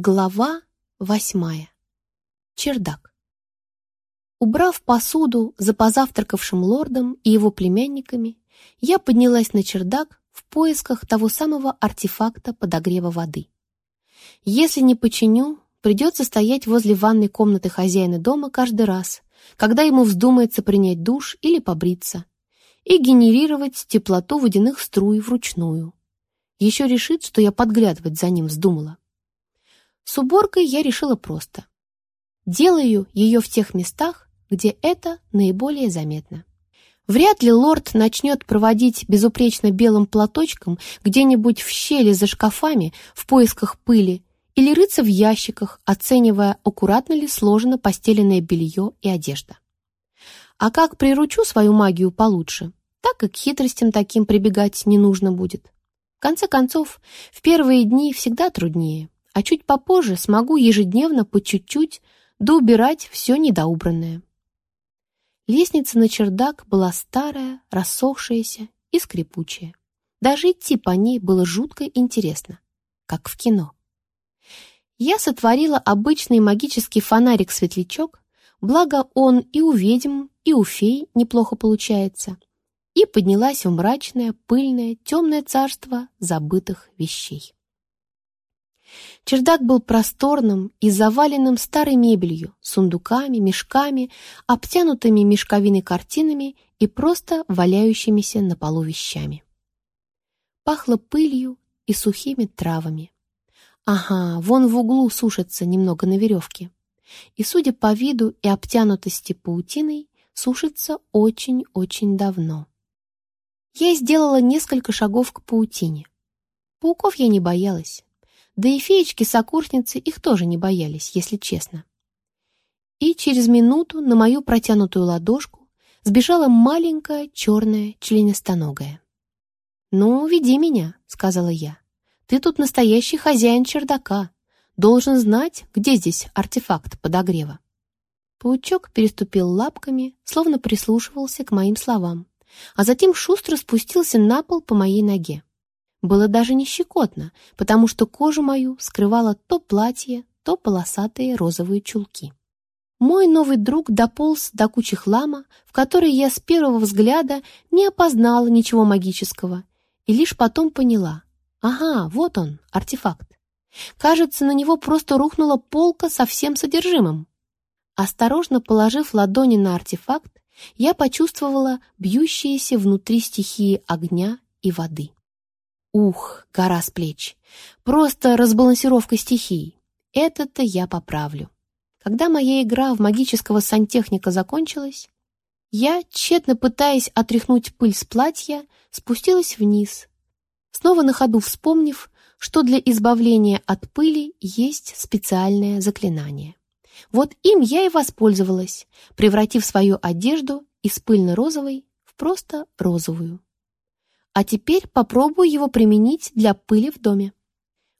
Глава восьмая. Чердак. Убрав посуду за позавтракавшим лордом и его племянниками, я поднялась на чердак в поисках того самого артефакта подогрева воды. Если не починю, придется стоять возле ванной комнаты хозяина дома каждый раз, когда ему вздумается принять душ или побриться, и генерировать теплоту водяных струй вручную. Еще решит, что я подглядывать за ним вздумала. С уборкой я решила просто. Делаю ее в тех местах, где это наиболее заметно. Вряд ли лорд начнет проводить безупречно белым платочком где-нибудь в щели за шкафами в поисках пыли или рыться в ящиках, оценивая, аккуратно ли сложено постеленное белье и одежда. А как приручу свою магию получше, так и к хитростям таким прибегать не нужно будет. В конце концов, в первые дни всегда труднее а чуть попозже смогу ежедневно по чуть-чуть доубирать все недоубранное. Лестница на чердак была старая, рассохшаяся и скрипучая. Даже идти по ней было жутко интересно, как в кино. Я сотворила обычный магический фонарик-светлячок, благо он и у ведьм, и у фей неплохо получается, и поднялась в мрачное, пыльное, темное царство забытых вещей. Чердак был просторным и заваленным старой мебелью, сундуками, мешками, обтянутыми мешковиной картинами и просто валяющимися на полу вещами. Пахло пылью и сухими травами. Ага, вон в углу сушится немного на веревке. И, судя по виду и обтянутости паутиной, сушится очень-очень давно. Я сделала несколько шагов к паутине. Пауков я не боялась, да и феечки-сокурсницы их тоже не боялись, если честно. И через минуту на мою протянутую ладошку сбежала маленькая черная членистоногая. «Ну, веди меня», — сказала я. «Ты тут настоящий хозяин чердака. Должен знать, где здесь артефакт подогрева». Паучок переступил лапками, словно прислушивался к моим словам, а затем шустро спустился на пол по моей ноге. Было даже не щекотно, потому что кожу мою скрывало то платье, то полосатые розовые чулки. Мой новый друг дополз до кучи хлама, в которой я с первого взгляда не опознала ничего магического, и лишь потом поняла. Ага, вот он, артефакт. Кажется, на него просто рухнула полка со всем содержимым. Осторожно положив ладони на артефакт, я почувствовала бьющиеся внутри стихии огня и воды. Ух, гора с плеч. Просто разбалансировка стихий. Это-то я поправлю. Когда моя игра в магического сантехника закончилась, я, тщетно пытаясь отряхнуть пыль с платья, спустилась вниз, снова на ходу вспомнив, что для избавления от пыли есть специальное заклинание. Вот им я и воспользовалась, превратив свою одежду из пыльно-розовой в просто розовую а теперь попробую его применить для пыли в доме.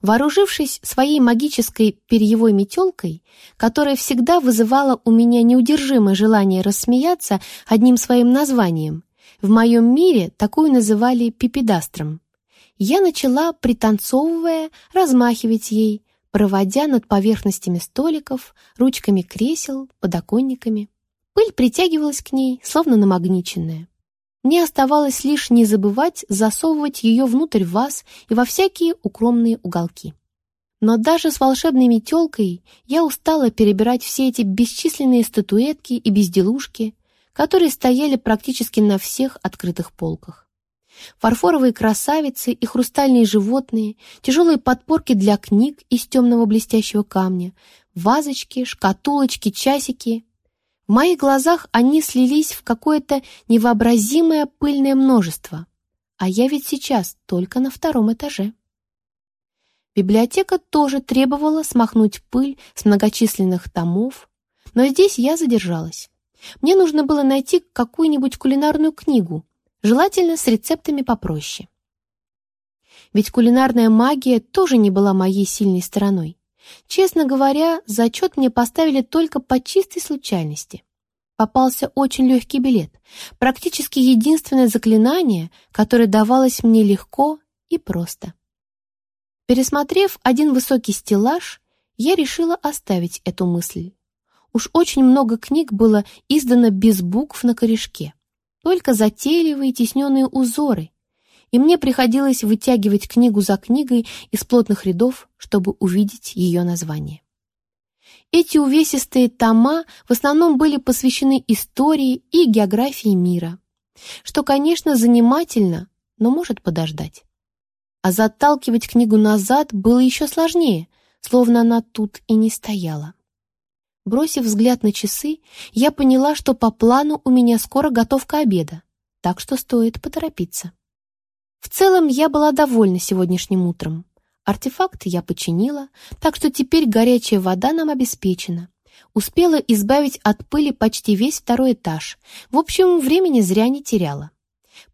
Вооружившись своей магической перьевой метелкой, которая всегда вызывала у меня неудержимое желание рассмеяться одним своим названием, в моем мире такую называли пипедастром, я начала, пританцовывая, размахивать ей, проводя над поверхностями столиков, ручками кресел, подоконниками. Пыль притягивалась к ней, словно намагниченная. Мне оставалось лишь не забывать засовывать ее внутрь ваз и во всякие укромные уголки. Но даже с волшебной метелкой я устала перебирать все эти бесчисленные статуэтки и безделушки, которые стояли практически на всех открытых полках. Фарфоровые красавицы и хрустальные животные, тяжелые подпорки для книг из темного блестящего камня, вазочки, шкатулочки, часики в моих глазах они слились в какое-то невообразимое пыльное множество, а я ведь сейчас только на втором этаже. Библиотека тоже требовала смахнуть пыль с многочисленных томов, но здесь я задержалась. Мне нужно было найти какую-нибудь кулинарную книгу, желательно с рецептами попроще. Ведь кулинарная магия тоже не была моей сильной стороной. Честно говоря, зачет мне поставили только по чистой случайности. Попался очень легкий билет, практически единственное заклинание, которое давалось мне легко и просто. Пересмотрев один высокий стеллаж, я решила оставить эту мысль. Уж очень много книг было издано без букв на корешке, только затейливые тисненные узоры, и мне приходилось вытягивать книгу за книгой из плотных рядов, чтобы увидеть ее название. Эти увесистые тома в основном были посвящены истории и географии мира, что, конечно, занимательно, но может подождать. А заталкивать книгу назад было еще сложнее, словно она тут и не стояла. Бросив взгляд на часы, я поняла, что по плану у меня скоро готовка обеда, так что стоит поторопиться. В целом я была довольна сегодняшним утром. Артефакты я починила, так что теперь горячая вода нам обеспечена. Успела избавить от пыли почти весь второй этаж. В общем, времени зря не теряла.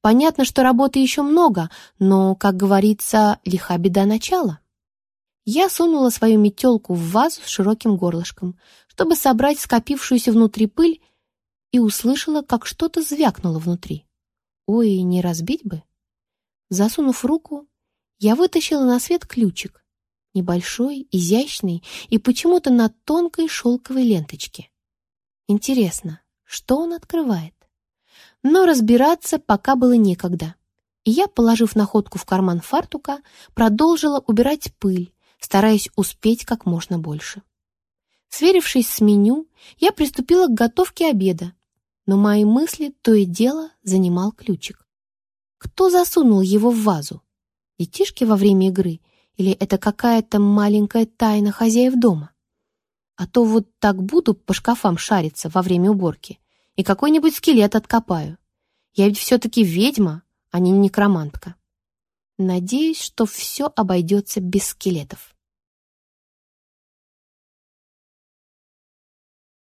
Понятно, что работы еще много, но, как говорится, лиха беда начала. Я сунула свою метелку в вазу с широким горлышком, чтобы собрать скопившуюся внутри пыль, и услышала, как что-то звякнуло внутри. Ой, не разбить бы. Засунув руку, я вытащила на свет ключик, небольшой, изящный и почему-то на тонкой шелковой ленточке. Интересно, что он открывает? Но разбираться пока было некогда. И я, положив находку в карман фартука, продолжила убирать пыль, стараясь успеть как можно больше. Сверившись с меню, я приступила к готовке обеда, но мои мысли то и дело занимал ключик. Кто засунул его в вазу? Детишки во время игры или это какая-то маленькая тайна хозяев дома? А то вот так буду по шкафам шариться во время уборки и какой-нибудь скелет откопаю. Я ведь все-таки ведьма, а не некромантка. Надеюсь, что все обойдется без скелетов.